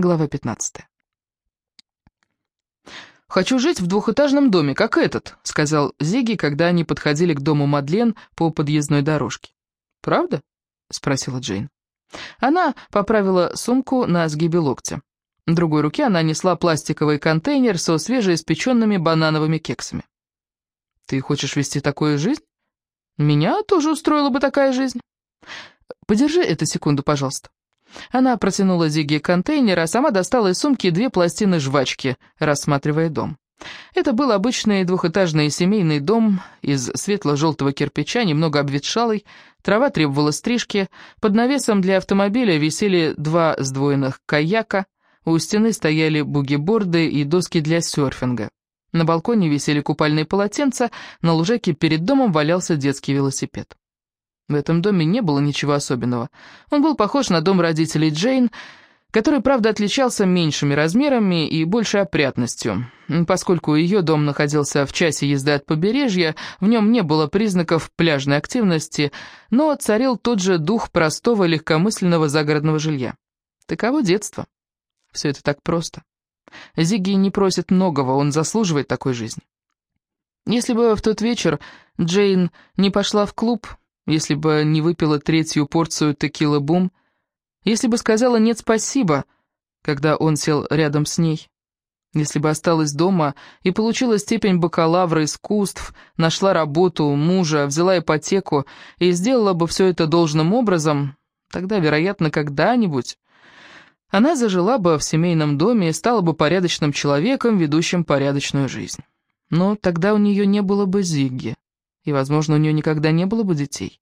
Глава 15. «Хочу жить в двухэтажном доме, как этот», — сказал Зиги, когда они подходили к дому Мадлен по подъездной дорожке. «Правда?» — спросила Джейн. Она поправила сумку на сгибе локтя. Другой руке она несла пластиковый контейнер со свежеиспеченными банановыми кексами. «Ты хочешь вести такую жизнь? Меня тоже устроила бы такая жизнь. Подержи эту секунду, пожалуйста». Она протянула Зиге контейнер, а сама достала из сумки две пластины жвачки, рассматривая дом. Это был обычный двухэтажный семейный дом из светло-желтого кирпича, немного обветшалый, трава требовала стрижки, под навесом для автомобиля висели два сдвоенных каяка, у стены стояли бугиборды и доски для серфинга. На балконе висели купальные полотенца, на лужайке перед домом валялся детский велосипед. В этом доме не было ничего особенного. Он был похож на дом родителей Джейн, который, правда, отличался меньшими размерами и большей опрятностью. Поскольку ее дом находился в часе езды от побережья, в нем не было признаков пляжной активности, но царил тот же дух простого легкомысленного загородного жилья. Таково детство. Все это так просто. Зигги не просит многого, он заслуживает такой жизни. Если бы в тот вечер Джейн не пошла в клуб, если бы не выпила третью порцию текила-бум, если бы сказала «нет, спасибо», когда он сел рядом с ней, если бы осталась дома и получила степень бакалавра искусств, нашла работу, мужа, взяла ипотеку и сделала бы все это должным образом, тогда, вероятно, когда-нибудь она зажила бы в семейном доме и стала бы порядочным человеком, ведущим порядочную жизнь. Но тогда у нее не было бы Зигги и, возможно, у нее никогда не было бы детей.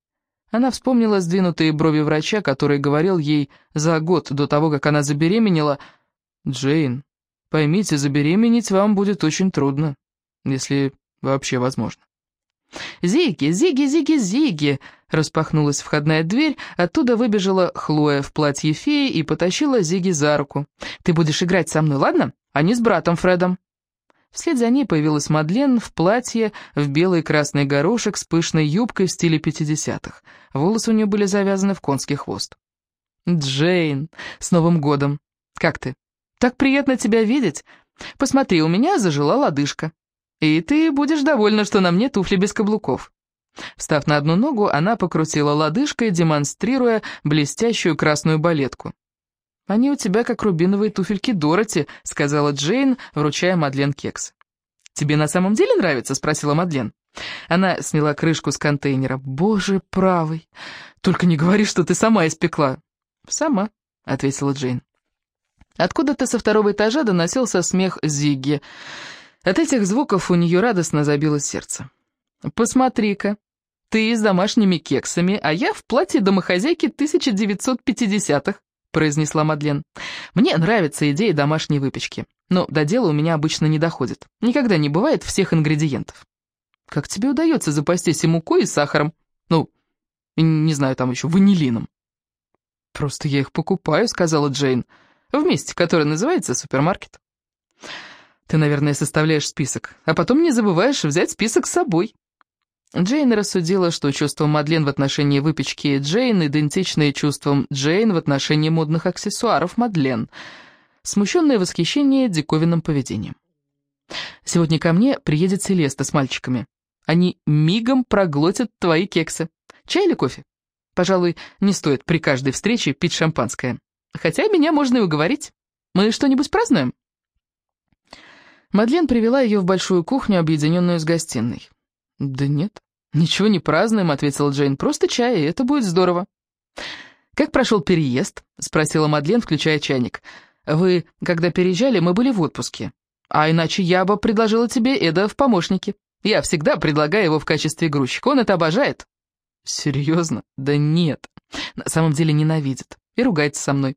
Она вспомнила сдвинутые брови врача, который говорил ей за год до того, как она забеременела, «Джейн, поймите, забеременеть вам будет очень трудно, если вообще возможно». «Зиги, Зиги, Зиги, Зиги!» Распахнулась входная дверь, оттуда выбежала Хлоя в платье феи и потащила Зиги за руку. «Ты будешь играть со мной, ладно? А не с братом Фредом». Вслед за ней появилась Мадлен в платье в белый красный горошек с пышной юбкой в стиле пятидесятых. Волосы у нее были завязаны в конский хвост. «Джейн, с Новым годом! Как ты? Так приятно тебя видеть! Посмотри, у меня зажила лодыжка. И ты будешь довольна, что на мне туфли без каблуков». Встав на одну ногу, она покрутила лодыжкой, демонстрируя блестящую красную балетку. «Они у тебя как рубиновые туфельки Дороти», — сказала Джейн, вручая Мадлен кекс. «Тебе на самом деле нравится?» — спросила Мадлен. Она сняла крышку с контейнера. «Боже правый! Только не говори, что ты сама испекла!» «Сама», — ответила Джейн. Откуда-то со второго этажа доносился смех Зигги. От этих звуков у нее радостно забилось сердце. «Посмотри-ка, ты с домашними кексами, а я в платье домохозяйки 1950-х произнесла Мадлен. «Мне нравится идея домашней выпечки, но до дела у меня обычно не доходит. Никогда не бывает всех ингредиентов». «Как тебе удается запастись и мукой, и сахаром? Ну, не знаю, там еще ванилином». «Просто я их покупаю», — сказала Джейн, — «в месте, которое называется супермаркет». «Ты, наверное, составляешь список, а потом не забываешь взять список с собой». Джейн рассудила, что чувства Мадлен в отношении выпечки Джейн идентичны чувствам Джейн в отношении модных аксессуаров Мадлен. Смущенное восхищение диковинным поведением. «Сегодня ко мне приедет Селеста с мальчиками. Они мигом проглотят твои кексы. Чай или кофе? Пожалуй, не стоит при каждой встрече пить шампанское. Хотя меня можно и уговорить. Мы что-нибудь празднуем?» Мадлен привела ее в большую кухню, объединенную с гостиной. «Да нет, ничего не празднуем», — ответила Джейн. «Просто чай, и это будет здорово». «Как прошел переезд?» — спросила Мадлен, включая чайник. «Вы, когда переезжали, мы были в отпуске. А иначе я бы предложила тебе Эда в помощнике. Я всегда предлагаю его в качестве грузчика, он это обожает». «Серьезно? Да нет. На самом деле ненавидит и ругается со мной.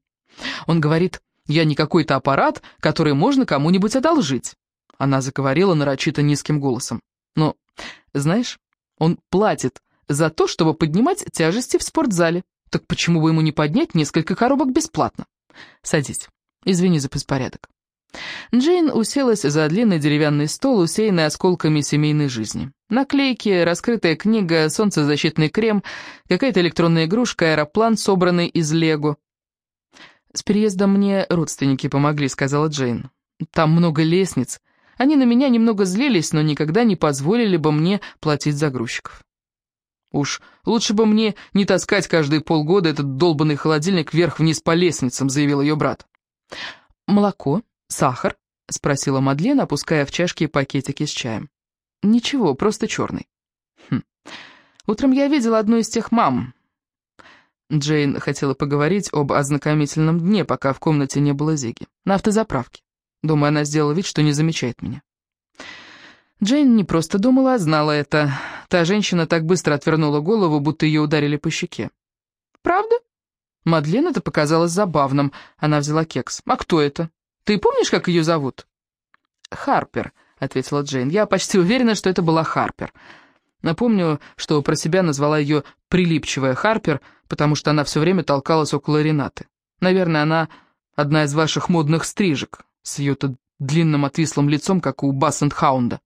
Он говорит, я не какой-то аппарат, который можно кому-нибудь одолжить». Она заговорила нарочито низким голосом. «Но знаешь, он платит за то, чтобы поднимать тяжести в спортзале. Так почему бы ему не поднять несколько коробок бесплатно? Садись. Извини за беспорядок. Джейн уселась за длинный деревянный стол, усеянный осколками семейной жизни. Наклейки, раскрытая книга, солнцезащитный крем, какая-то электронная игрушка, аэроплан, собранный из лего. «С переездом мне родственники помогли», — сказала Джейн. «Там много лестниц. Они на меня немного злились, но никогда не позволили бы мне платить за грузчиков». «Уж лучше бы мне не таскать каждые полгода этот долбанный холодильник вверх-вниз по лестницам», — заявил ее брат. «Молоко? Сахар?» — спросила Мадлен, опуская в чашки пакетики с чаем. «Ничего, просто черный». Хм. «Утром я видела одну из тех мам». Джейн хотела поговорить об ознакомительном дне, пока в комнате не было Зиги. На автозаправке. Думаю, она сделала вид, что не замечает меня. Джейн не просто думала, а знала это. Та женщина так быстро отвернула голову, будто ее ударили по щеке. «Правда?» Мадлен это показалось забавным. Она взяла кекс. «А кто это? Ты помнишь, как ее зовут?» «Харпер», — ответила Джейн. «Я почти уверена, что это была Харпер. Напомню, что про себя назвала ее «прилипчивая Харпер», потому что она все время толкалась около Ренаты. Наверное, она одна из ваших модных стрижек, с ее-то длинным отвислым лицом, как у Бассендхаунда.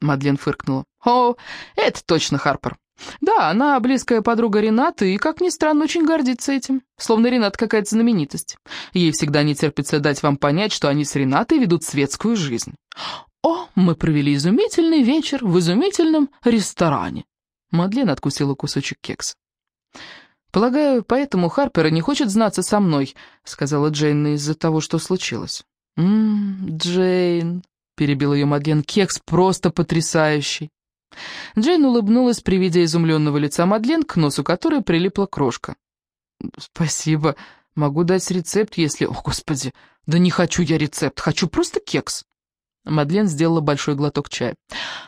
Мадлен фыркнула. «О, это точно Харпер. Да, она близкая подруга Ренаты и, как ни странно, очень гордится этим. Словно Ренат какая-то знаменитость. Ей всегда не терпится дать вам понять, что они с Ренатой ведут светскую жизнь. О, мы провели изумительный вечер в изумительном ресторане». Мадлен откусила кусочек кекса. «Полагаю, поэтому Харпер не хочет знаться со мной», — сказала Джейн из-за того, что случилось. «Ммм, Джейн», перебил ее Мадлен. «Кекс просто потрясающий!» Джейн улыбнулась при виде изумленного лица Мадлен, к носу которой прилипла крошка. «Спасибо. Могу дать рецепт, если...» «О, Господи! Да не хочу я рецепт, хочу просто кекс!» Мадлен сделала большой глоток чая.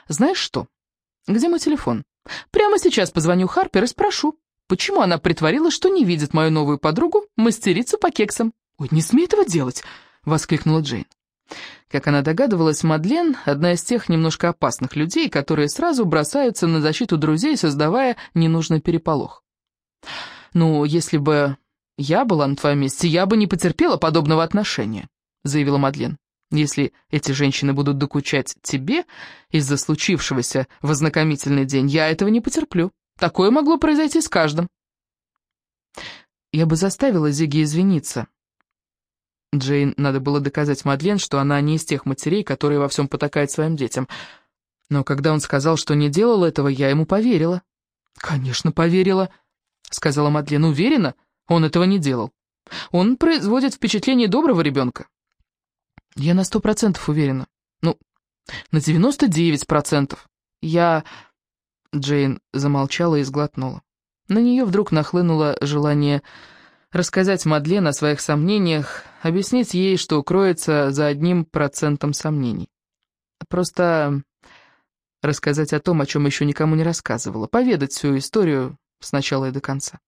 «Знаешь что? Где мой телефон? Прямо сейчас позвоню Харпер и спрошу, почему она притворилась, что не видит мою новую подругу, мастерицу по кексам?» «Ой, не смей этого делать!» — воскликнула Джейн. Как она догадывалась, Мадлен — одна из тех немножко опасных людей, которые сразу бросаются на защиту друзей, создавая ненужный переполох. «Ну, если бы я была на твоем месте, я бы не потерпела подобного отношения», — заявила Мадлен. «Если эти женщины будут докучать тебе из-за случившегося в ознакомительный день, я этого не потерплю. Такое могло произойти с каждым». Я бы заставила Зиги извиниться, Джейн надо было доказать Мадлен, что она не из тех матерей, которые во всем потакают своим детям. Но когда он сказал, что не делал этого, я ему поверила. «Конечно, поверила», — сказала Мадлен. «Уверена, он этого не делал. Он производит впечатление доброго ребенка». «Я на сто процентов уверена. Ну, на девяносто девять процентов. Я...» Джейн замолчала и сглотнула. На нее вдруг нахлынуло желание рассказать Мадлен о своих сомнениях, объяснить ей, что кроется за одним процентом сомнений. Просто рассказать о том, о чем еще никому не рассказывала, поведать всю историю с начала и до конца.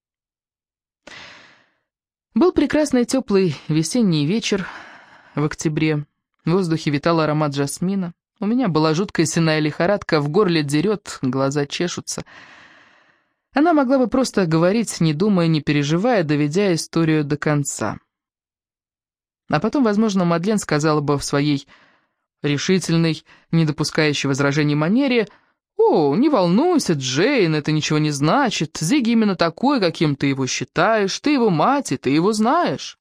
Был прекрасный теплый весенний вечер в октябре. В воздухе витал аромат жасмина. У меня была жуткая синая лихорадка, в горле дерет, глаза чешутся — она могла бы просто говорить, не думая, не переживая, доведя историю до конца. А потом, возможно, Мадлен сказала бы в своей решительной, не допускающей возражений манере, «О, не волнуйся, Джейн, это ничего не значит. Зиги именно такой, каким ты его считаешь. Ты его мать, и ты его знаешь».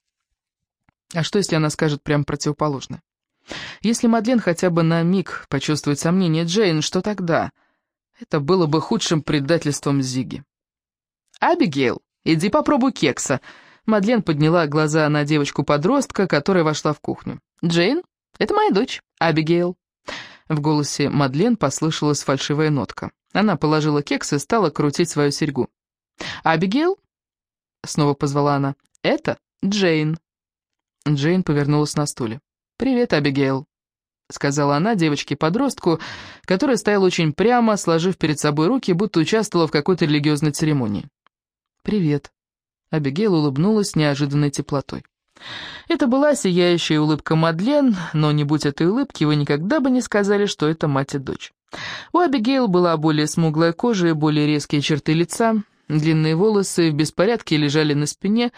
А что, если она скажет прямо противоположное? Если Мадлен хотя бы на миг почувствует сомнение Джейн, что тогда? Это было бы худшим предательством Зиги. «Абигейл, иди попробуй кекса». Мадлен подняла глаза на девочку-подростка, которая вошла в кухню. «Джейн, это моя дочь, Абигейл». В голосе Мадлен послышалась фальшивая нотка. Она положила кекс и стала крутить свою серьгу. «Абигейл?» — снова позвала она. «Это Джейн». Джейн повернулась на стуле. «Привет, Абигейл». — сказала она девочке-подростку, которая стояла очень прямо, сложив перед собой руки, будто участвовала в какой-то религиозной церемонии. «Привет». Абигейл улыбнулась неожиданной теплотой. Это была сияющая улыбка Мадлен, но не будь этой улыбки, вы никогда бы не сказали, что это мать и дочь. У Абигейл была более смуглая кожа и более резкие черты лица, длинные волосы в беспорядке лежали на спине,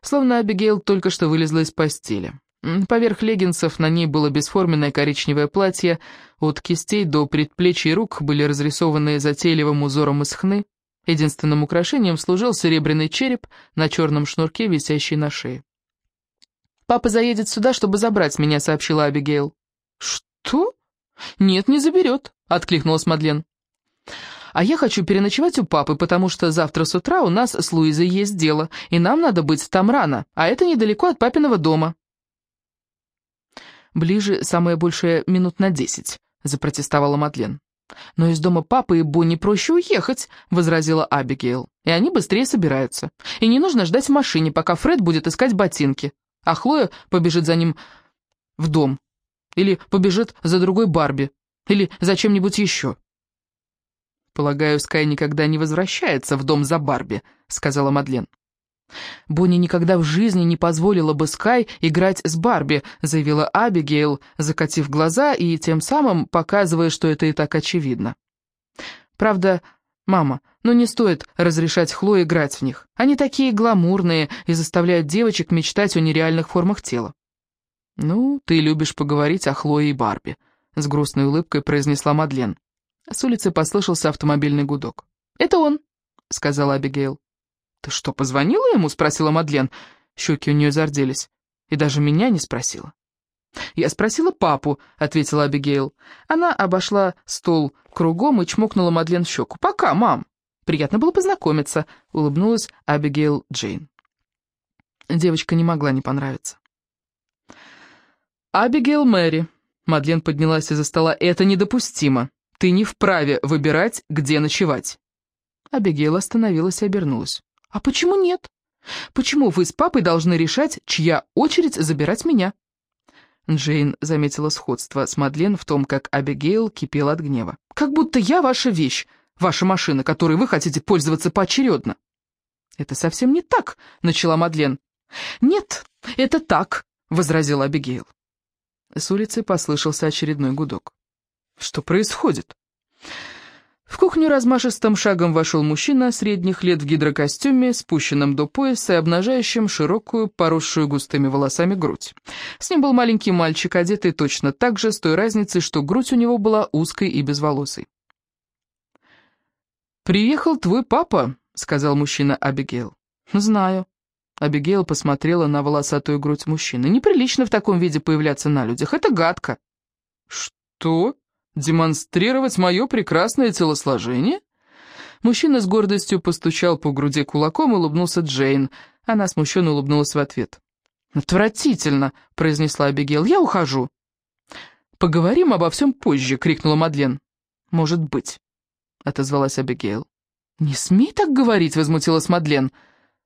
словно Абигейл только что вылезла из постели. Поверх леггинсов на ней было бесформенное коричневое платье, от кистей до предплечий рук были разрисованы затейливым узором из хны. Единственным украшением служил серебряный череп на черном шнурке, висящий на шее. «Папа заедет сюда, чтобы забрать меня», — сообщила Абигейл. «Что?» «Нет, не заберет», — откликнулась Мадлен. «А я хочу переночевать у папы, потому что завтра с утра у нас с Луизой есть дело, и нам надо быть там рано, а это недалеко от папиного дома». «Ближе, самое большее, минут на десять», — запротестовала Мадлен. «Но из дома папы и Бонни проще уехать», — возразила Абигейл. «И они быстрее собираются. И не нужно ждать в машине, пока Фред будет искать ботинки, а Хлоя побежит за ним в дом. Или побежит за другой Барби. Или за чем-нибудь еще». «Полагаю, Скай никогда не возвращается в дом за Барби», — сказала Мадлен. «Бонни никогда в жизни не позволила бы Скай играть с Барби», заявила Абигейл, закатив глаза и тем самым показывая, что это и так очевидно. «Правда, мама, но не стоит разрешать Хлое играть в них. Они такие гламурные и заставляют девочек мечтать о нереальных формах тела». «Ну, ты любишь поговорить о Хлое и Барби», — с грустной улыбкой произнесла Мадлен. С улицы послышался автомобильный гудок. «Это он», — сказала Абигейл. «Ты что, позвонила ему?» — спросила Мадлен. Щеки у нее зарделись. И даже меня не спросила. «Я спросила папу», — ответила Абигейл. Она обошла стол кругом и чмокнула Мадлен в щеку. «Пока, мам!» «Приятно было познакомиться», — улыбнулась Абигейл Джейн. Девочка не могла не понравиться. «Абигейл Мэри», — Мадлен поднялась из-за стола, — «это недопустимо. Ты не вправе выбирать, где ночевать». Абигейл остановилась и обернулась. «А почему нет? Почему вы с папой должны решать, чья очередь забирать меня?» Джейн заметила сходство с Мадлен в том, как Абигейл кипела от гнева. «Как будто я ваша вещь, ваша машина, которой вы хотите пользоваться поочередно». «Это совсем не так», — начала Мадлен. «Нет, это так», — возразила Абигейл. С улицы послышался очередной гудок. «Что происходит?» В кухню размашистым шагом вошел мужчина средних лет в гидрокостюме, спущенном до пояса и обнажающим широкую, поросшую густыми волосами грудь. С ним был маленький мальчик, одетый точно так же, с той разницей, что грудь у него была узкой и безволосой. «Приехал твой папа», — сказал мужчина Абигейл. «Знаю». Абигейл посмотрела на волосатую грудь мужчины. «Неприлично в таком виде появляться на людях, это гадко». «Что?» Демонстрировать мое прекрасное телосложение?» Мужчина с гордостью постучал по груди кулаком и улыбнулся Джейн. Она смущенно улыбнулась в ответ. «Отвратительно!» — произнесла Абигейл. «Я ухожу!» «Поговорим обо всем позже!» — крикнула Мадлен. «Может быть!» — отозвалась Абигейл. «Не смей так говорить!» — возмутилась Мадлен.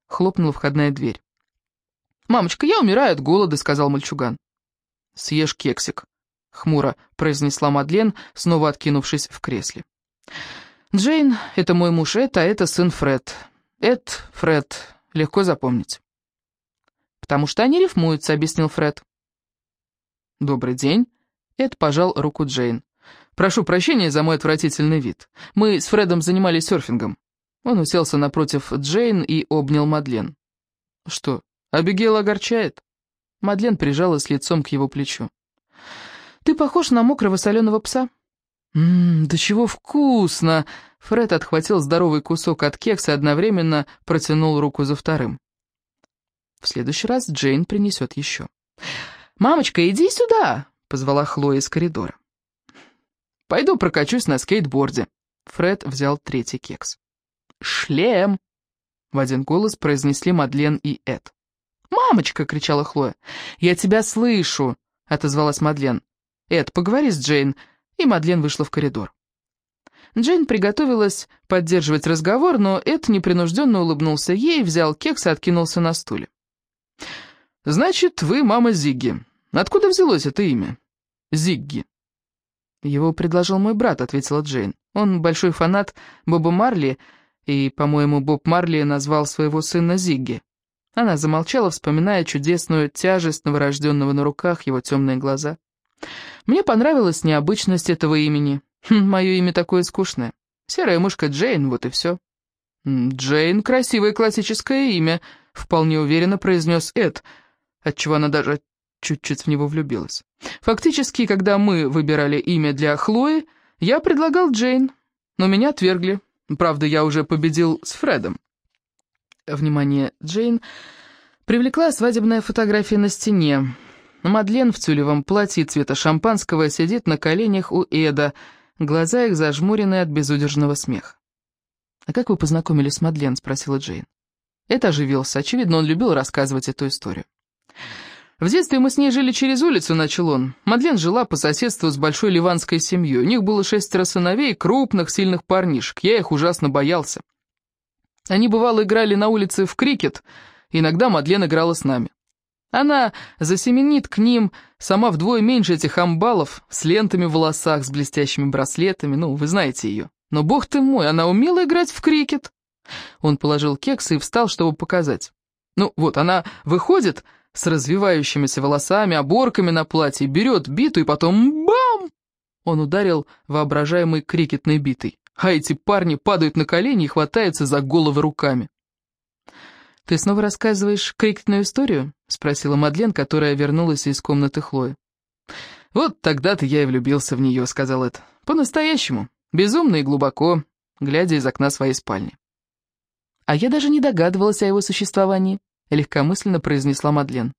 Хлопнула входная дверь. «Мамочка, я умираю от голода!» — сказал мальчуган. «Съешь кексик!» — хмуро произнесла Мадлен, снова откинувшись в кресле. «Джейн — это мой муж Эд, а это сын Фред. Эд, Фред, легко запомнить». «Потому что они рифмуются», — объяснил Фред. «Добрый день». Эд пожал руку Джейн. «Прошу прощения за мой отвратительный вид. Мы с Фредом занимались серфингом». Он уселся напротив Джейн и обнял Мадлен. «Что, Абигейл огорчает?» Мадлен прижалась лицом к его плечу. «Ты похож на мокрого соленого пса». «Ммм, да чего вкусно!» Фред отхватил здоровый кусок от кекса и одновременно протянул руку за вторым. В следующий раз Джейн принесет еще. «Мамочка, иди сюда!» — позвала Хлоя из коридора. «Пойду прокачусь на скейтборде». Фред взял третий кекс. «Шлем!» — в один голос произнесли Мадлен и Эд. «Мамочка!» — кричала Хлоя. «Я тебя слышу!» — отозвалась Мадлен. «Эд, поговори с Джейн», и Мадлен вышла в коридор. Джейн приготовилась поддерживать разговор, но Эд непринужденно улыбнулся ей, взял кекс и откинулся на стуле. «Значит, вы мама Зигги. Откуда взялось это имя?» «Зигги». «Его предложил мой брат», — ответила Джейн. «Он большой фанат Боба Марли, и, по-моему, Боб Марли назвал своего сына Зигги». Она замолчала, вспоминая чудесную тяжесть новорожденного на руках, его темные глаза. Мне понравилась необычность этого имени. Хм, Мое имя такое скучное. Серая мышка Джейн, вот и все. «Джейн — красивое классическое имя», — вполне уверенно произнес Эд, отчего она даже чуть-чуть в него влюбилась. Фактически, когда мы выбирали имя для Хлои, я предлагал Джейн, но меня отвергли. Правда, я уже победил с Фредом. Внимание Джейн Привлекла свадебная фотография на стене. Мадлен в тюлевом платье цвета шампанского сидит на коленях у Эда, глаза их зажмурены от безудержного смеха. «А как вы познакомились с Мадлен?» — спросила Джейн. Это оживился. Очевидно, он любил рассказывать эту историю. В детстве мы с ней жили через улицу, начал он. Мадлен жила по соседству с большой ливанской семьей. У них было шестеро сыновей, крупных, сильных парнишек. Я их ужасно боялся. Они, бывало, играли на улице в крикет, иногда Мадлен играла с нами. Она засеменит к ним, сама вдвое меньше этих амбалов, с лентами в волосах, с блестящими браслетами, ну, вы знаете ее. Но, бог ты мой, она умела играть в крикет. Он положил кекс и встал, чтобы показать. Ну, вот, она выходит с развивающимися волосами, оборками на платье, берет биту и потом бам! Он ударил воображаемой крикетной битой, а эти парни падают на колени и хватаются за головы руками. «Ты снова рассказываешь крикетную историю?» — спросила Мадлен, которая вернулась из комнаты Хлои. «Вот тогда-то я и влюбился в нее», — сказал Эд. «По-настоящему. Безумно и глубоко, глядя из окна своей спальни». «А я даже не догадывалась о его существовании», — легкомысленно произнесла Мадлен.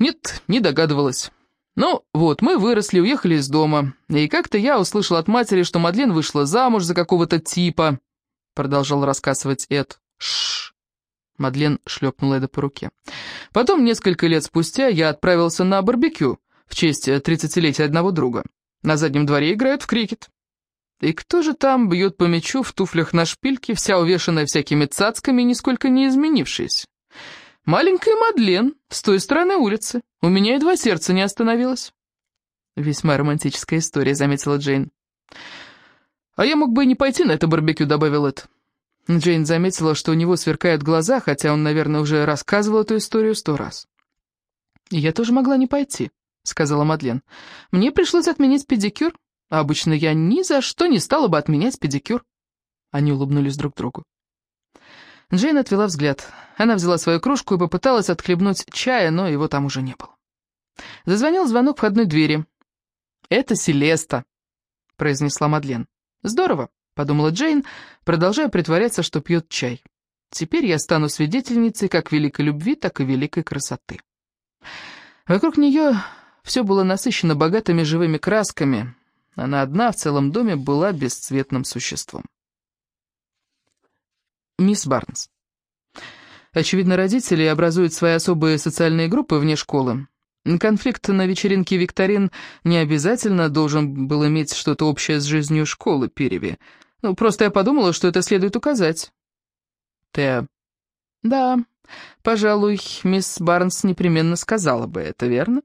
«Нет, не догадывалась. Ну, вот, мы выросли, уехали из дома, и как-то я услышал от матери, что Мадлен вышла замуж за какого-то типа», — продолжал рассказывать Эд. «Шш, Мадлен шлепнула Эда по руке. «Потом, несколько лет спустя, я отправился на барбекю в честь тридцатилетия одного друга. На заднем дворе играют в крикет. И кто же там бьет по мячу в туфлях на шпильке, вся увешанная всякими цацками нисколько не изменившаяся? Маленькая Мадлен, с той стороны улицы. У меня едва сердце не остановилось». «Весьма романтическая история», — заметила Джейн. «А я мог бы и не пойти на это барбекю», — добавил Эд. Джейн заметила, что у него сверкают глаза, хотя он, наверное, уже рассказывал эту историю сто раз. «Я тоже могла не пойти», — сказала Мадлен. «Мне пришлось отменить педикюр, а обычно я ни за что не стала бы отменять педикюр». Они улыбнулись друг другу. Джейн отвела взгляд. Она взяла свою кружку и попыталась отхлебнуть чая, но его там уже не было. Зазвонил звонок входной двери. «Это Селеста», — произнесла Мадлен. «Здорово подумала Джейн, продолжая притворяться, что пьет чай. Теперь я стану свидетельницей как великой любви, так и великой красоты. Вокруг нее все было насыщено богатыми живыми красками. Она одна в целом доме была бесцветным существом. Мисс Барнс. Очевидно, родители образуют свои особые социальные группы вне школы. Конфликт на вечеринке викторин не обязательно должен был иметь что-то общее с жизнью школы Переви. Ну, просто я подумала, что это следует указать. Т. Да, пожалуй, мисс Барнс непременно сказала бы это, верно?